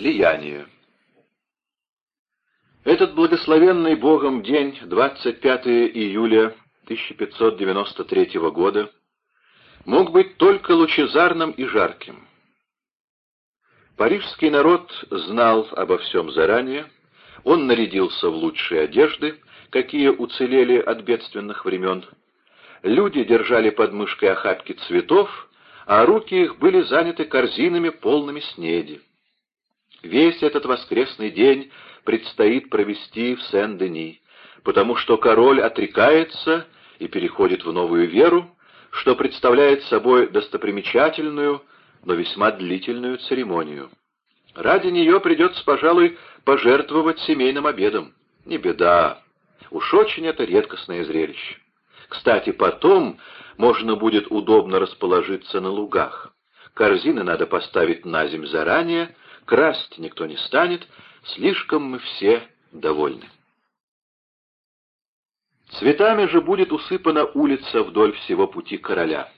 Слияние Этот благословенный Богом день, 25 июля 1593 года, мог быть только лучезарным и жарким. Парижский народ знал обо всем заранее, он нарядился в лучшие одежды, какие уцелели от бедственных времен. Люди держали под мышкой охапки цветов, а руки их были заняты корзинами, полными снеди. Весь этот воскресный день предстоит провести в Сен-Дени, потому что король отрекается и переходит в новую веру, что представляет собой достопримечательную, но весьма длительную церемонию. Ради нее придется, пожалуй, пожертвовать семейным обедом. Не беда. Уж очень это редкостное зрелище. Кстати, потом можно будет удобно расположиться на лугах. Корзины надо поставить на земь заранее, красть никто не станет, слишком мы все довольны. Цветами же будет усыпана улица вдоль всего пути короля.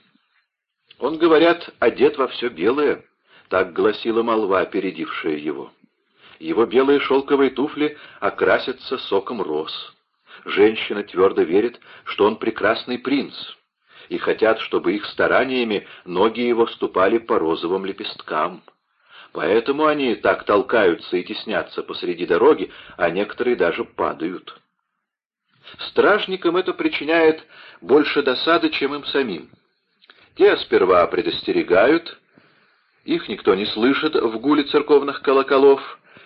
Он, говорят, одет во все белое, так гласила молва, опередившая его. Его белые шелковые туфли окрасятся соком роз. Женщина твердо верит, что он прекрасный принц, и хотят, чтобы их стараниями ноги его ступали по розовым лепесткам. Поэтому они так толкаются и теснятся посреди дороги, а некоторые даже падают. Стражникам это причиняет больше досады, чем им самим. Те сперва предостерегают, их никто не слышит в гуле церковных колоколов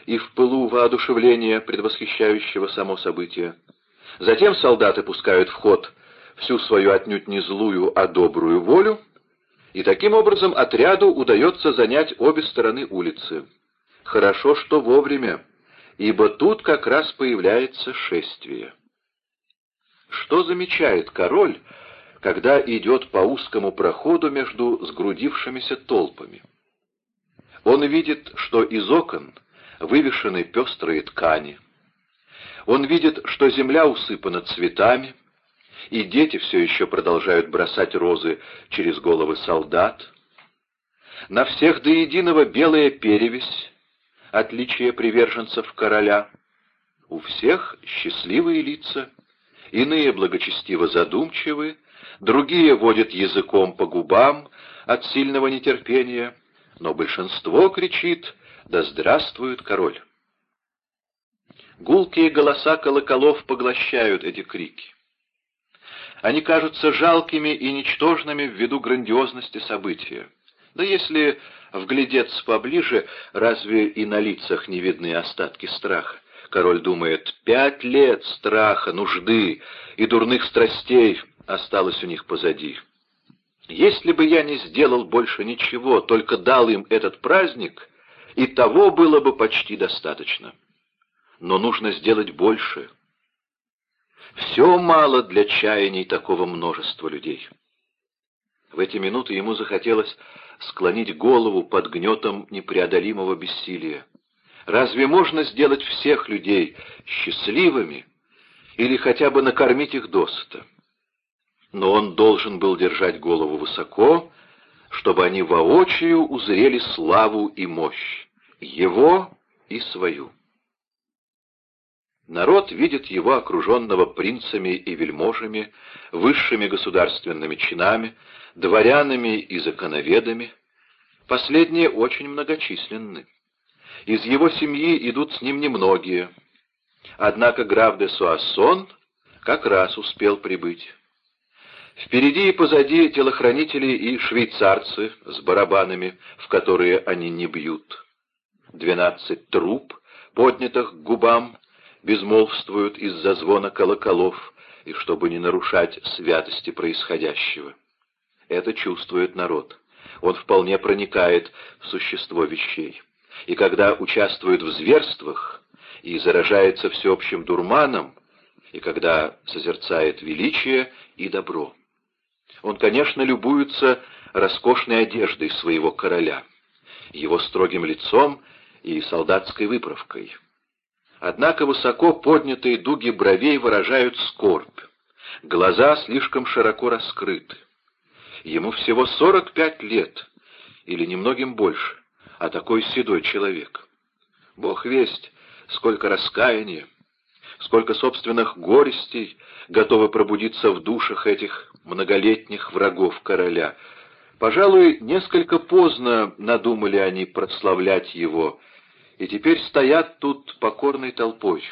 и в пылу воодушевления, предвосхищающего само событие. Затем солдаты пускают в ход всю свою отнюдь не злую, а добрую волю, и таким образом отряду удается занять обе стороны улицы. Хорошо, что вовремя, ибо тут как раз появляется шествие. Что замечает король, когда идет по узкому проходу между сгрудившимися толпами? Он видит, что из окон вывешены пестрые ткани. Он видит, что земля усыпана цветами, и дети все еще продолжают бросать розы через головы солдат. На всех до единого белая перевесь, отличие приверженцев короля. У всех счастливые лица, иные благочестиво задумчивы, другие водят языком по губам от сильного нетерпения, но большинство кричит «Да здравствует король!». Гулкие голоса колоколов поглощают эти крики. Они кажутся жалкими и ничтожными ввиду грандиозности события. Да если вглядеться поближе, разве и на лицах не видны остатки страха? Король думает, пять лет страха, нужды и дурных страстей осталось у них позади. Если бы я не сделал больше ничего, только дал им этот праздник, и того было бы почти достаточно. Но нужно сделать больше. Все мало для чаяний такого множества людей. В эти минуты ему захотелось склонить голову под гнетом непреодолимого бессилия. Разве можно сделать всех людей счастливыми или хотя бы накормить их досыта? Но он должен был держать голову высоко, чтобы они воочию узрели славу и мощь, его и свою. Народ видит его окруженного принцами и вельможами, высшими государственными чинами, дворянами и законоведами. Последние очень многочисленны. Из его семьи идут с ним немногие. Однако граф де Суассон как раз успел прибыть. Впереди и позади телохранители и швейцарцы с барабанами, в которые они не бьют. Двенадцать труб, поднятых к губам, безмолвствуют из-за звона колоколов, и чтобы не нарушать святости происходящего. Это чувствует народ. Он вполне проникает в существо вещей и когда участвует в зверствах и заражается всеобщим дурманом, и когда созерцает величие и добро. Он, конечно, любуется роскошной одеждой своего короля, его строгим лицом и солдатской выправкой. Однако высоко поднятые дуги бровей выражают скорбь, глаза слишком широко раскрыты. Ему всего сорок пять лет, или немногим больше, а такой седой человек. Бог весть, сколько раскаяния, сколько собственных горестей готовы пробудиться в душах этих многолетних врагов короля. Пожалуй, несколько поздно надумали они прославлять его, и теперь стоят тут покорной толпой.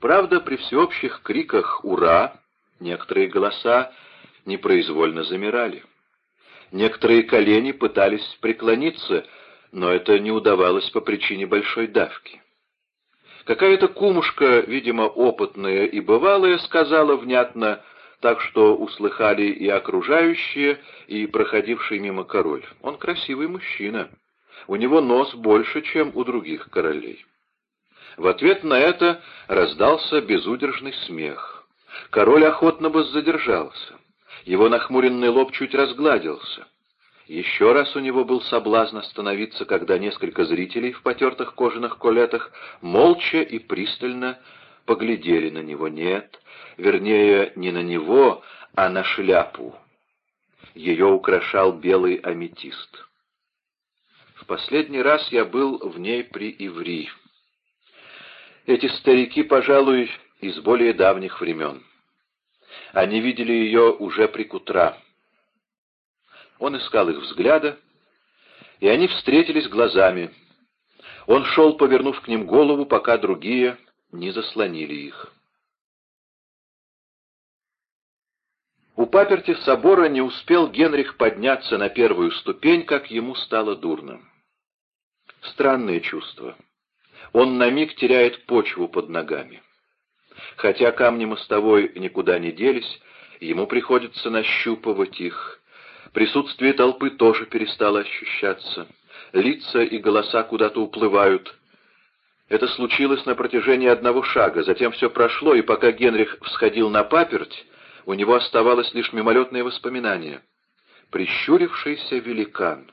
Правда, при всеобщих криках «Ура!» некоторые голоса непроизвольно замирали. Некоторые колени пытались преклониться, но это не удавалось по причине большой давки. Какая-то кумушка, видимо, опытная и бывалая, сказала внятно, так что услыхали и окружающие, и проходивший мимо король. Он красивый мужчина. У него нос больше, чем у других королей. В ответ на это раздался безудержный смех. Король охотно бы задержался. Его нахмуренный лоб чуть разгладился. Еще раз у него был соблазн остановиться, когда несколько зрителей в потертых кожаных колетах молча и пристально поглядели на него. Нет, вернее, не на него, а на шляпу. Ее украшал белый аметист. Последний раз я был в ней при Иври. Эти старики, пожалуй, из более давних времен. Они видели ее уже при кутра. Он искал их взгляда, и они встретились глазами. Он шел, повернув к ним голову, пока другие не заслонили их. У паперти собора не успел Генрих подняться на первую ступень, как ему стало дурно. Странное чувство. Он на миг теряет почву под ногами. Хотя камни мостовой никуда не делись, ему приходится нащупывать их. Присутствие толпы тоже перестало ощущаться. Лица и голоса куда-то уплывают. Это случилось на протяжении одного шага, затем все прошло, и пока Генрих всходил на паперть, у него оставалось лишь мимолетное воспоминание. Прищурившийся великан.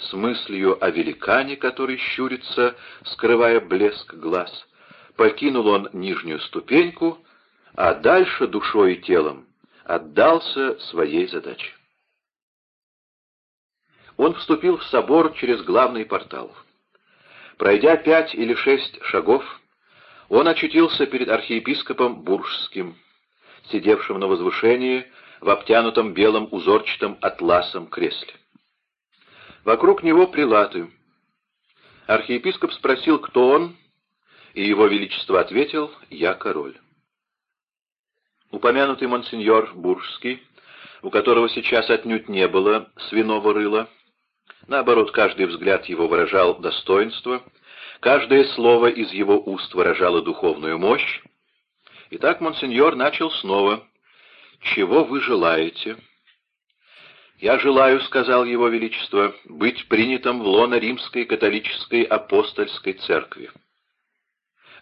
С мыслью о великане, который щурится, скрывая блеск глаз — покинул он нижнюю ступеньку, а дальше душой и телом отдался своей задаче. Он вступил в собор через главный портал. Пройдя пять или шесть шагов, он очутился перед архиепископом Буржским, сидевшим на возвышении в обтянутом белым узорчатым атласом кресле. Вокруг него прилаты. Архиепископ спросил, кто он, и его величество ответил «Я король». Упомянутый монсеньор Буржский, у которого сейчас отнюдь не было свиного рыла, наоборот, каждый взгляд его выражал достоинство, каждое слово из его уст выражало духовную мощь. Итак, монсеньор начал снова. «Чего вы желаете?» «Я желаю, — сказал его величество, — быть принятым в лоно римской католической апостольской церкви».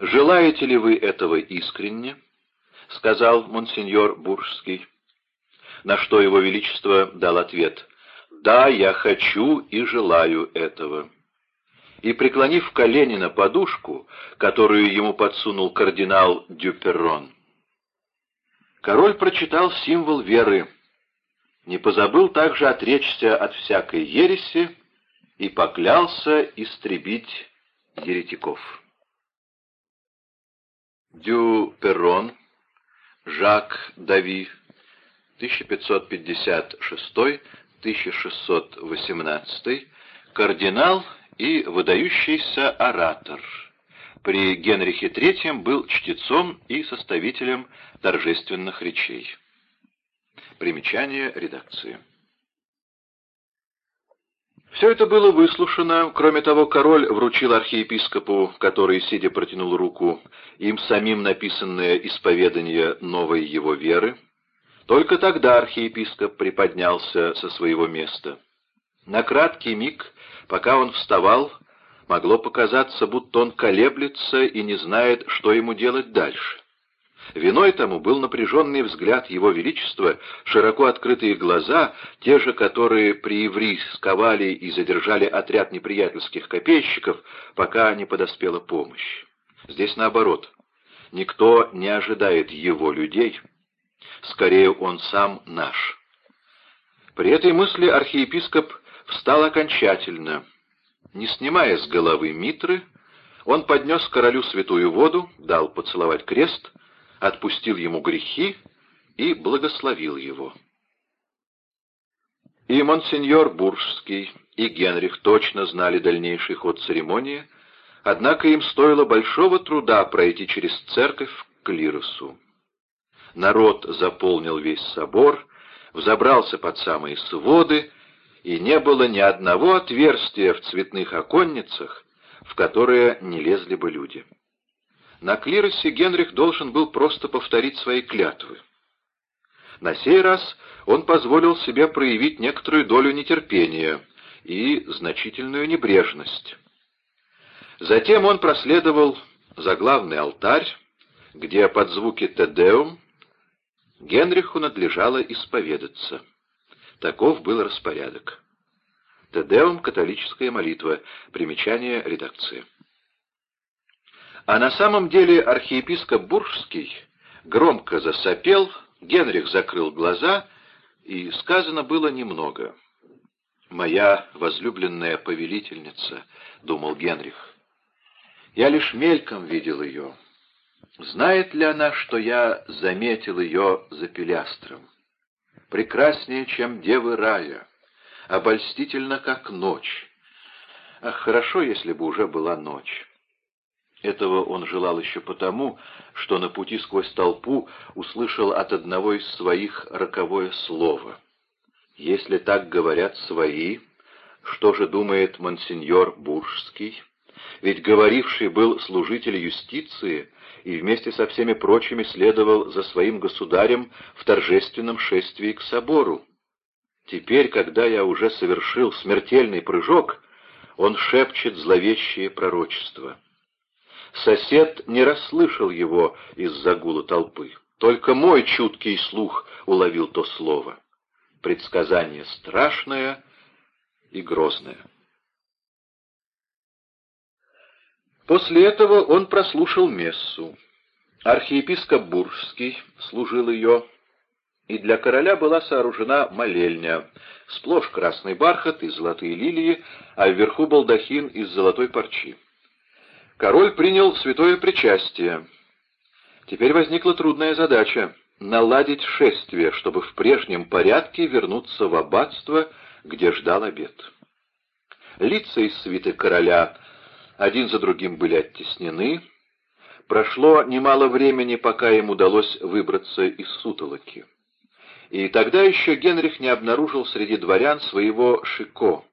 «Желаете ли вы этого искренне?» — сказал монсеньор Буржский. На что его величество дал ответ. «Да, я хочу и желаю этого». И, преклонив колени на подушку, которую ему подсунул кардинал Дюперрон, король прочитал символ веры, не позабыл также отречься от всякой ереси и поклялся истребить еретиков. Дю Перрон, Жак Дави, 1556-1618, кардинал и выдающийся оратор. При Генрихе III был чтецом и составителем торжественных речей. Примечание редакции. Все это было выслушано. Кроме того, король вручил архиепископу, который, сидя, протянул руку, им самим написанное исповедание новой его веры. Только тогда архиепископ приподнялся со своего места. На краткий миг, пока он вставал, могло показаться, будто он колеблется и не знает, что ему делать дальше. Виной тому был напряженный взгляд Его Величества, широко открытые глаза, те же, которые при Иври сковали и задержали отряд неприятельских копейщиков, пока не подоспела помощь. Здесь наоборот. Никто не ожидает его людей. Скорее, он сам наш. При этой мысли архиепископ встал окончательно. Не снимая с головы митры, он поднес королю святую воду, дал поцеловать крест, отпустил ему грехи и благословил его. И монсеньор Буржский, и Генрих точно знали дальнейший ход церемонии, однако им стоило большого труда пройти через церковь к клиросу. Народ заполнил весь собор, взобрался под самые своды, и не было ни одного отверстия в цветных оконницах, в которые не лезли бы люди. На клиросе Генрих должен был просто повторить свои клятвы. На сей раз он позволил себе проявить некоторую долю нетерпения и значительную небрежность. Затем он проследовал за главный алтарь, где под звуки «Тедеум» Генриху надлежало исповедаться. Таков был распорядок. Тедеум — католическая молитва. Примечание редакции. А на самом деле архиепископ Буржский громко засопел, Генрих закрыл глаза, и сказано было немного. «Моя возлюбленная повелительница», — думал Генрих. «Я лишь мельком видел ее. Знает ли она, что я заметил ее за пилястром? Прекраснее, чем девы рая, обольстительно, как ночь. Ах, хорошо, если бы уже была ночь». Этого он желал еще потому, что на пути сквозь толпу услышал от одного из своих роковое слово. Если так говорят свои, что же думает монсеньор Буржский? Ведь говоривший был служитель юстиции и вместе со всеми прочими следовал за своим государем в торжественном шествии к собору. Теперь, когда я уже совершил смертельный прыжок, он шепчет зловещие пророчества. Сосед не расслышал его из-за гула толпы. Только мой чуткий слух уловил то слово. Предсказание страшное и грозное. После этого он прослушал мессу. Архиепископ Буржский служил ее, и для короля была сооружена молельня, сплошь красный бархат и золотые лилии, а вверху балдахин из золотой парчи. Король принял святое причастие. Теперь возникла трудная задача — наладить шествие, чтобы в прежнем порядке вернуться в аббатство, где ждал обед. Лица из свиты короля один за другим были оттеснены. Прошло немало времени, пока им удалось выбраться из сутолоки. И тогда еще Генрих не обнаружил среди дворян своего шико,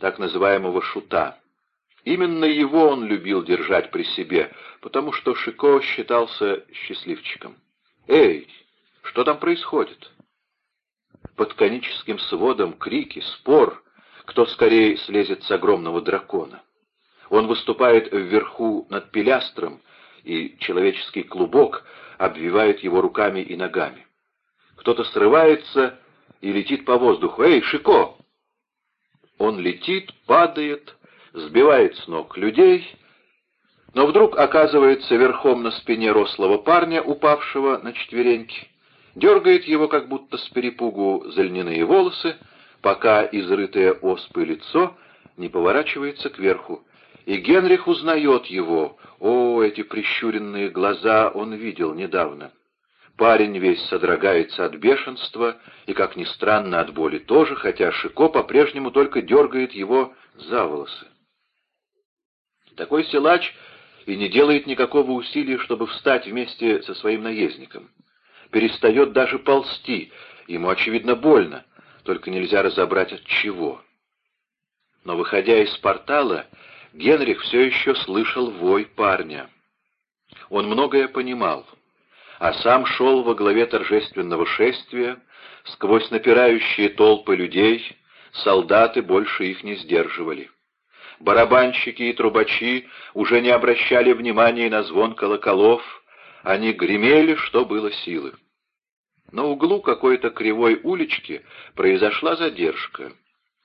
так называемого шута. Именно его он любил держать при себе, потому что Шико считался счастливчиком. «Эй, что там происходит?» Под коническим сводом крики, спор, кто скорее слезет с огромного дракона. Он выступает вверху над пилястром, и человеческий клубок обвивает его руками и ногами. Кто-то срывается и летит по воздуху. «Эй, Шико!» Он летит, падает, сбивает с ног людей, но вдруг оказывается верхом на спине рослого парня, упавшего на четвереньки, дергает его, как будто с перепугу, за льняные волосы, пока изрытое оспой лицо не поворачивается кверху, и Генрих узнает его. О, эти прищуренные глаза он видел недавно. Парень весь содрогается от бешенства и, как ни странно, от боли тоже, хотя Шико по-прежнему только дергает его за волосы. Такой силач и не делает никакого усилия, чтобы встать вместе со своим наездником. Перестает даже ползти, ему, очевидно, больно, только нельзя разобрать от чего. Но, выходя из портала, Генрих все еще слышал вой парня. Он многое понимал, а сам шел во главе торжественного шествия, сквозь напирающие толпы людей, солдаты больше их не сдерживали. Барабанщики и трубачи уже не обращали внимания на звон колоколов, они гремели, что было силы. На углу какой-то кривой улички произошла задержка.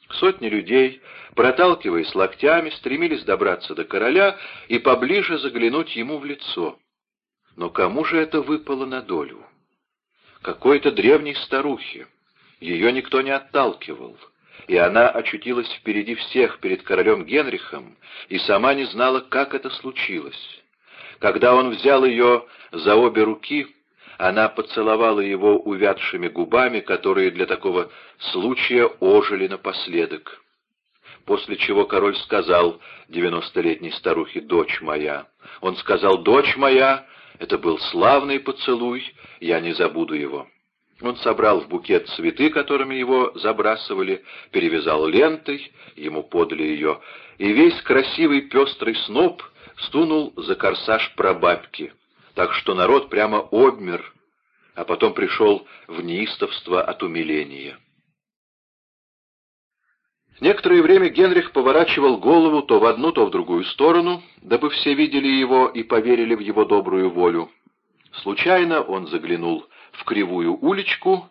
Сотни людей, проталкиваясь локтями, стремились добраться до короля и поближе заглянуть ему в лицо. Но кому же это выпало на долю? Какой-то древней старухе. Ее никто не отталкивал. И она очутилась впереди всех перед королем Генрихом и сама не знала, как это случилось. Когда он взял ее за обе руки, она поцеловала его увядшими губами, которые для такого случая ожили напоследок. После чего король сказал девяностолетней старухе «Дочь моя». Он сказал «Дочь моя». Это был славный поцелуй, я не забуду его. Он собрал в букет цветы, которыми его забрасывали, перевязал лентой, ему подали ее, и весь красивый пестрый сноп стунул за корсаж прабабки, так что народ прямо обмер, а потом пришел в неистовство от умиления. Некоторое время Генрих поворачивал голову то в одну, то в другую сторону, дабы все видели его и поверили в его добрую волю. Случайно он заглянул в кривую уличку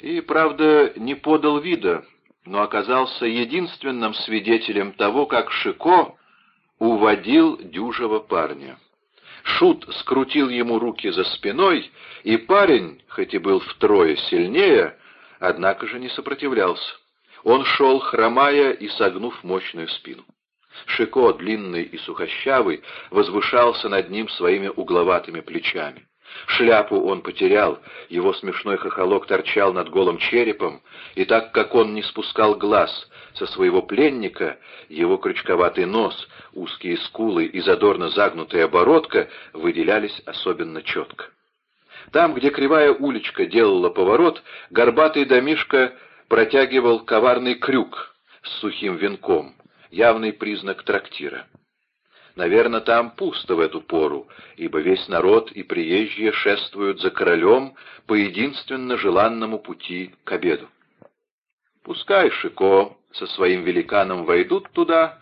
и, правда, не подал вида, но оказался единственным свидетелем того, как Шико уводил дюжего парня. Шут скрутил ему руки за спиной, и парень, хоть и был втрое сильнее, однако же не сопротивлялся. Он шел, хромая и согнув мощную спину. Шико, длинный и сухощавый, возвышался над ним своими угловатыми плечами. Шляпу он потерял, его смешной хохолок торчал над голым черепом, и так как он не спускал глаз со своего пленника, его крючковатый нос, узкие скулы и задорно загнутая оборотка выделялись особенно четко. Там, где кривая уличка делала поворот, горбатый домишка протягивал коварный крюк с сухим венком, явный признак трактира. Наверное, там пусто в эту пору, ибо весь народ и приезжие шествуют за королем по единственно желанному пути к обеду. Пускай Шико со своим великаном войдут туда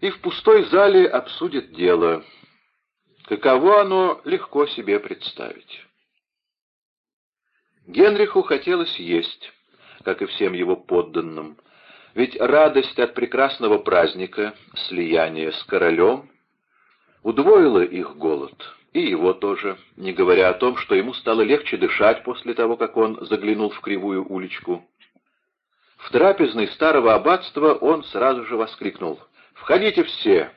и в пустой зале обсудят дело. Каково оно, легко себе представить. Генриху хотелось есть, как и всем его подданным, ведь радость от прекрасного праздника, слияния с королем, удвоила их голод, и его тоже, не говоря о том, что ему стало легче дышать после того, как он заглянул в кривую уличку. В трапезной старого аббатства он сразу же воскликнул «Входите все!».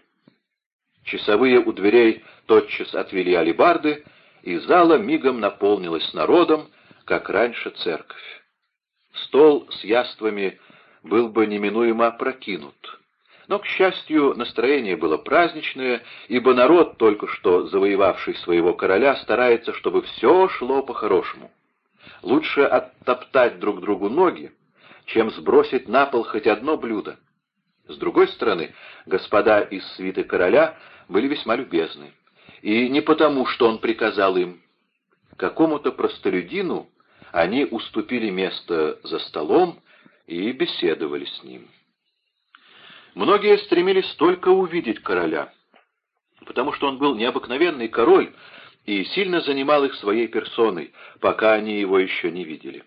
Часовые у дверей тотчас отвели алибарды, и зала мигом наполнилась народом, как раньше церковь. Стол с яствами был бы неминуемо опрокинут. Но, к счастью, настроение было праздничное, ибо народ, только что завоевавший своего короля, старается, чтобы все шло по-хорошему. Лучше оттоптать друг другу ноги, чем сбросить на пол хоть одно блюдо. С другой стороны, господа из свиты короля были весьма любезны. И не потому, что он приказал им. Какому-то простолюдину они уступили место за столом, и беседовали с ним. Многие стремились только увидеть короля, потому что он был необыкновенный король и сильно занимал их своей персоной, пока они его еще не видели.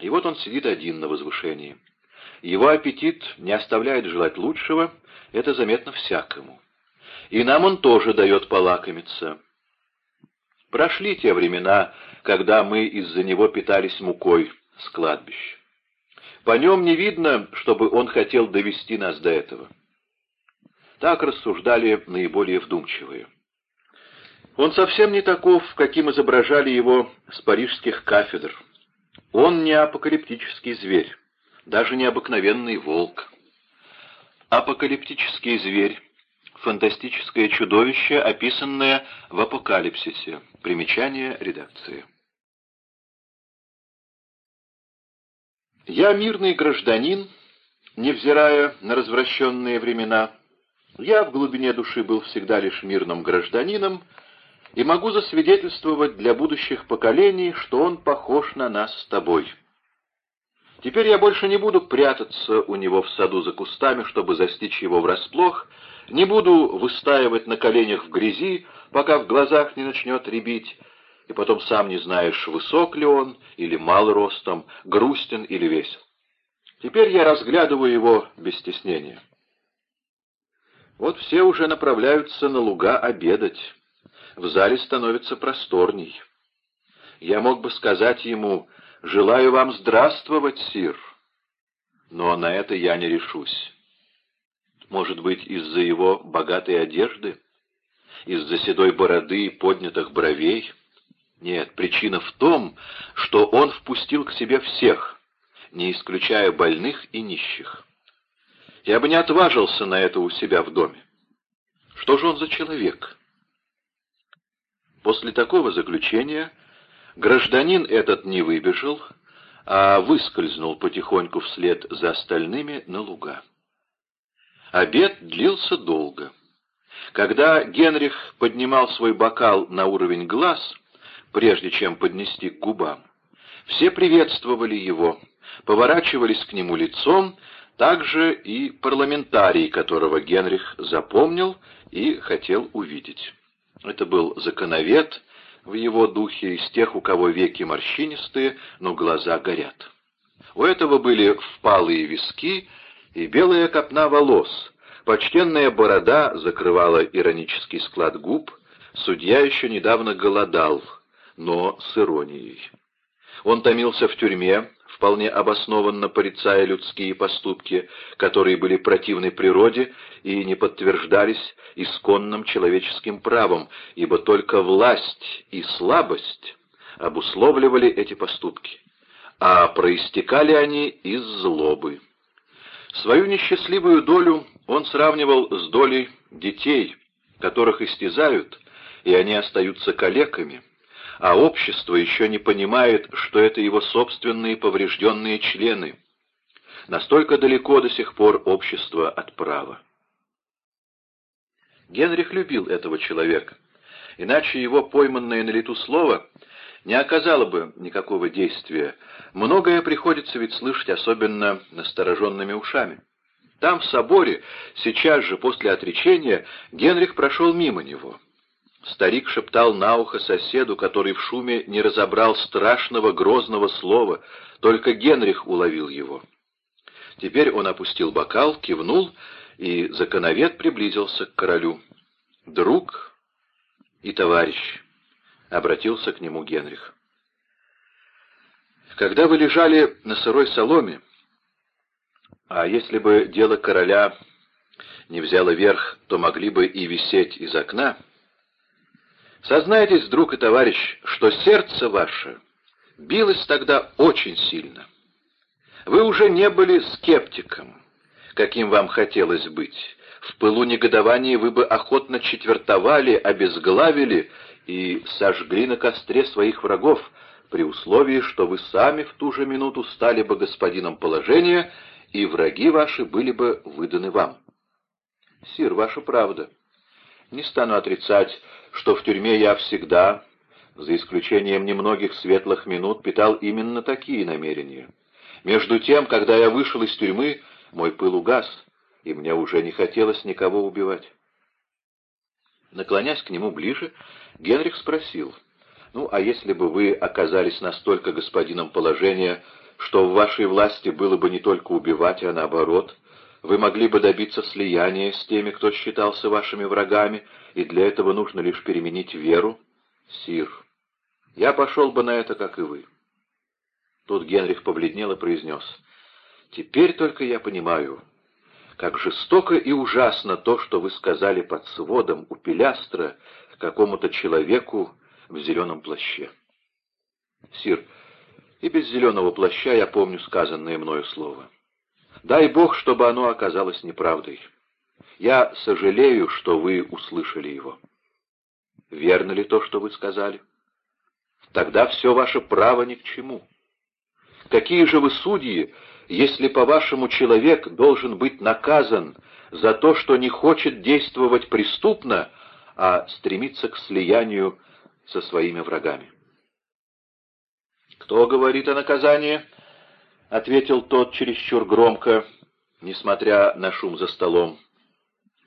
И вот он сидит один на возвышении. Его аппетит не оставляет желать лучшего, это заметно всякому. И нам он тоже дает полакомиться. Прошли те времена, когда мы из-за него питались мукой с кладбища. По нем не видно, чтобы он хотел довести нас до этого. Так рассуждали наиболее вдумчивые. Он совсем не таков, каким изображали его с парижских кафедр. Он не апокалиптический зверь, даже не обыкновенный волк. Апокалиптический зверь — фантастическое чудовище, описанное в апокалипсисе. Примечание редакции. Я мирный гражданин, невзирая на развращенные времена. Я в глубине души был всегда лишь мирным гражданином и могу засвидетельствовать для будущих поколений, что он похож на нас с тобой. Теперь я больше не буду прятаться у него в саду за кустами, чтобы застичь его врасплох, не буду выстаивать на коленях в грязи, пока в глазах не начнет рябить, и потом сам не знаешь, высок ли он или мал ростом, грустен или весел. Теперь я разглядываю его без стеснения. Вот все уже направляются на луга обедать. В зале становится просторней. Я мог бы сказать ему «Желаю вам здравствовать, сир». но на это я не решусь. Может быть, из-за его богатой одежды? Из-за седой бороды и поднятых бровей? Нет, причина в том, что он впустил к себе всех, не исключая больных и нищих. Я бы не отважился на это у себя в доме. Что же он за человек? После такого заключения гражданин этот не выбежал, а выскользнул потихоньку вслед за остальными на луга. Обед длился долго. Когда Генрих поднимал свой бокал на уровень глаз, прежде чем поднести к губам, все приветствовали его, поворачивались к нему лицом, также и парламентарий, которого Генрих запомнил и хотел увидеть. Это был законовед, в его духе из тех, у кого веки морщинистые, но глаза горят. У этого были впалые виски и белая копна волос, почтенная борода закрывала иронический склад губ, судья еще недавно голодал, но с иронией. Он томился в тюрьме, вполне обоснованно порицая людские поступки, которые были противны природе и не подтверждались исконным человеческим правом, ибо только власть и слабость обусловливали эти поступки, а проистекали они из злобы. Свою несчастливую долю он сравнивал с долей детей, которых истязают, и они остаются калеками, а общество еще не понимает, что это его собственные поврежденные члены. Настолько далеко до сих пор общество от права. Генрих любил этого человека, иначе его пойманное на лету слово не оказало бы никакого действия. Многое приходится ведь слышать, особенно настороженными ушами. Там, в соборе, сейчас же после отречения, Генрих прошел мимо него — Старик шептал на ухо соседу, который в шуме не разобрал страшного грозного слова, только Генрих уловил его. Теперь он опустил бокал, кивнул, и законовед приблизился к королю. «Друг и товарищ», — обратился к нему Генрих. «Когда вы лежали на сырой соломе, а если бы дело короля не взяло верх, то могли бы и висеть из окна», Сознайтесь, друг и товарищ, что сердце ваше билось тогда очень сильно. Вы уже не были скептиком, каким вам хотелось быть. В пылу негодования вы бы охотно четвертовали, обезглавили и сожгли на костре своих врагов, при условии, что вы сами в ту же минуту стали бы господином положения, и враги ваши были бы выданы вам. Сир, ваша правда. Не стану отрицать, что в тюрьме я всегда, за исключением немногих светлых минут, питал именно такие намерения. Между тем, когда я вышел из тюрьмы, мой пыл угас, и мне уже не хотелось никого убивать. Наклонясь к нему ближе, Генрих спросил, «Ну, а если бы вы оказались настолько господином положения, что в вашей власти было бы не только убивать, а наоборот, вы могли бы добиться слияния с теми, кто считался вашими врагами, и для этого нужно лишь переменить веру? Сир, я пошел бы на это, как и вы. Тут Генрих побледнел и произнес, «Теперь только я понимаю, как жестоко и ужасно то, что вы сказали под сводом у пилястра какому-то человеку в зеленом плаще. Сир, и без зеленого плаща я помню сказанное мною слово. Дай Бог, чтобы оно оказалось неправдой. Я сожалею, что вы услышали его. Верно ли то, что вы сказали? Тогда все ваше право ни к чему. Какие же вы судьи, если, по-вашему, человек должен быть наказан за то, что не хочет действовать преступно, а стремится к слиянию со своими врагами? «Кто говорит о наказании?» — ответил тот чересчур громко, несмотря на шум за столом.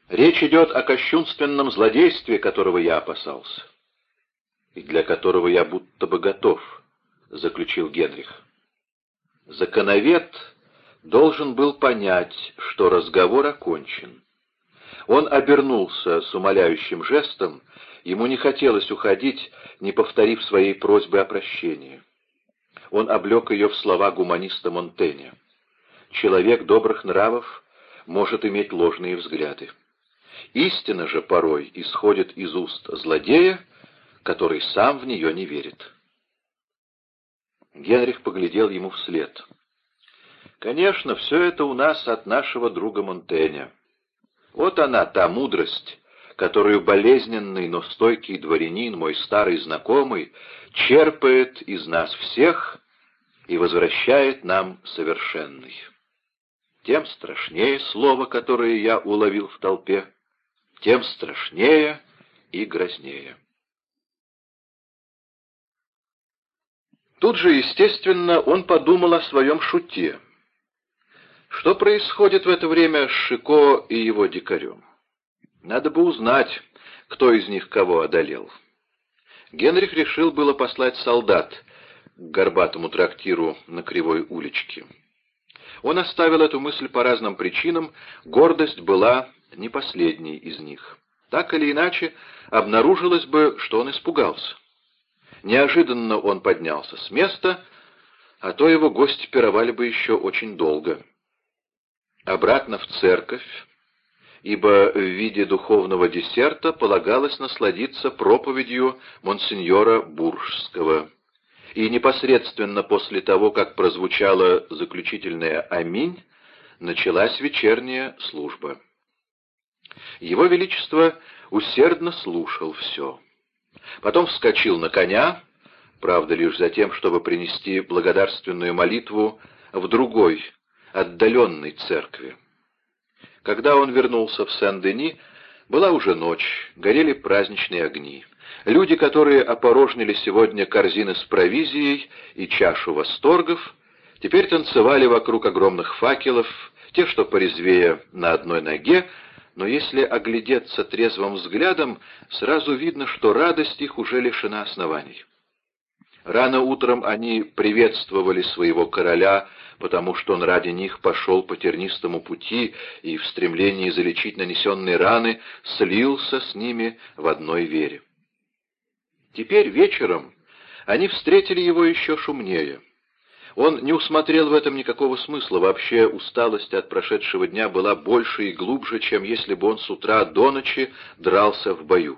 Речь идет о кощунственном злодействе, которого я опасался. И для которого я будто бы готов, — заключил Генрих. Законовед должен был понять, что разговор окончен. Он обернулся с умоляющим жестом, ему не хотелось уходить, не повторив своей просьбы о прощении. Он облег ее в слова гуманиста Монтэня. человек добрых нравов может иметь ложные взгляды. Истина же порой исходит из уст злодея, который сам в нее не верит. Генрих поглядел ему вслед. «Конечно, все это у нас от нашего друга Монтэня. Вот она, та мудрость, которую болезненный, но стойкий дворянин, мой старый знакомый, черпает из нас всех и возвращает нам совершенный. Тем страшнее слово, которое я уловил в толпе, тем страшнее и грознее. Тут же, естественно, он подумал о своем шуте. Что происходит в это время с Шико и его дикарем? Надо бы узнать, кто из них кого одолел. Генрих решил было послать солдат к горбатому трактиру на Кривой уличке. Он оставил эту мысль по разным причинам, гордость была не последней из них. Так или иначе, обнаружилось бы, что он испугался. Неожиданно он поднялся с места, а то его гости пировали бы еще очень долго. Обратно в церковь, ибо в виде духовного десерта полагалось насладиться проповедью монсеньора Буржского. И непосредственно после того, как прозвучало заключительное «Аминь», началась вечерняя служба. Его Величество усердно слушал все. Потом вскочил на коня, правда, лишь за тем, чтобы принести благодарственную молитву в другой, отдаленной церкви. Когда он вернулся в Сен-Дени, была уже ночь, горели праздничные огни. Люди, которые опорожнили сегодня корзины с провизией и чашу восторгов, теперь танцевали вокруг огромных факелов, те, что порезвее на одной ноге, но если оглядеться трезвым взглядом, сразу видно, что радость их уже лишена оснований. Рано утром они приветствовали своего короля, потому что он ради них пошел по тернистому пути и в стремлении залечить нанесенные раны слился с ними в одной вере. Теперь вечером они встретили его еще шумнее. Он не усмотрел в этом никакого смысла, вообще усталость от прошедшего дня была больше и глубже, чем если бы он с утра до ночи дрался в бою.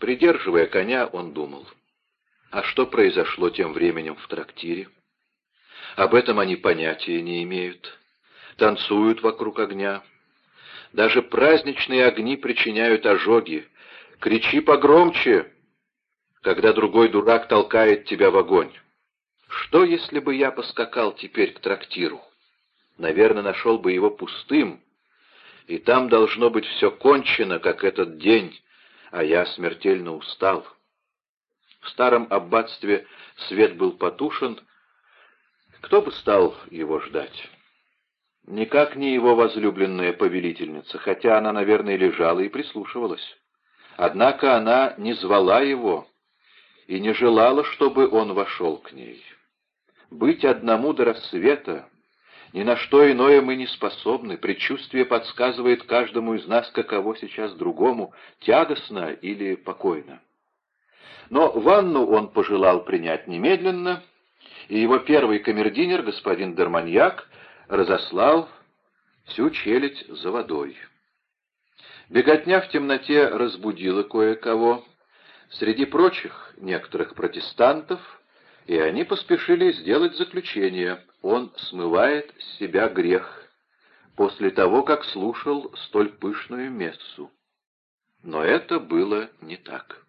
Придерживая коня, он думал — а что произошло тем временем в трактире? Об этом они понятия не имеют. Танцуют вокруг огня. Даже праздничные огни причиняют ожоги. Кричи погромче, когда другой дурак толкает тебя в огонь. Что, если бы я поскакал теперь к трактиру? Наверное, нашел бы его пустым, и там должно быть все кончено, как этот день, а я смертельно устал. В старом аббатстве свет был потушен. Кто бы стал его ждать? Никак не его возлюбленная повелительница, хотя она, наверное, лежала и прислушивалась. Однако она не звала его и не желала, чтобы он вошел к ней. Быть одному до рассвета ни на что иное мы не способны. Предчувствие подсказывает каждому из нас, каково сейчас другому, тягостно или покойно. Но ванну он пожелал принять немедленно, и его первый камердинер, господин Дерманьяк, разослал всю челядь за водой. Беготня в темноте разбудила кое-кого, среди прочих некоторых протестантов, и они поспешили сделать заключение. Он смывает с себя грех после того, как слушал столь пышную мессу. Но это было не так.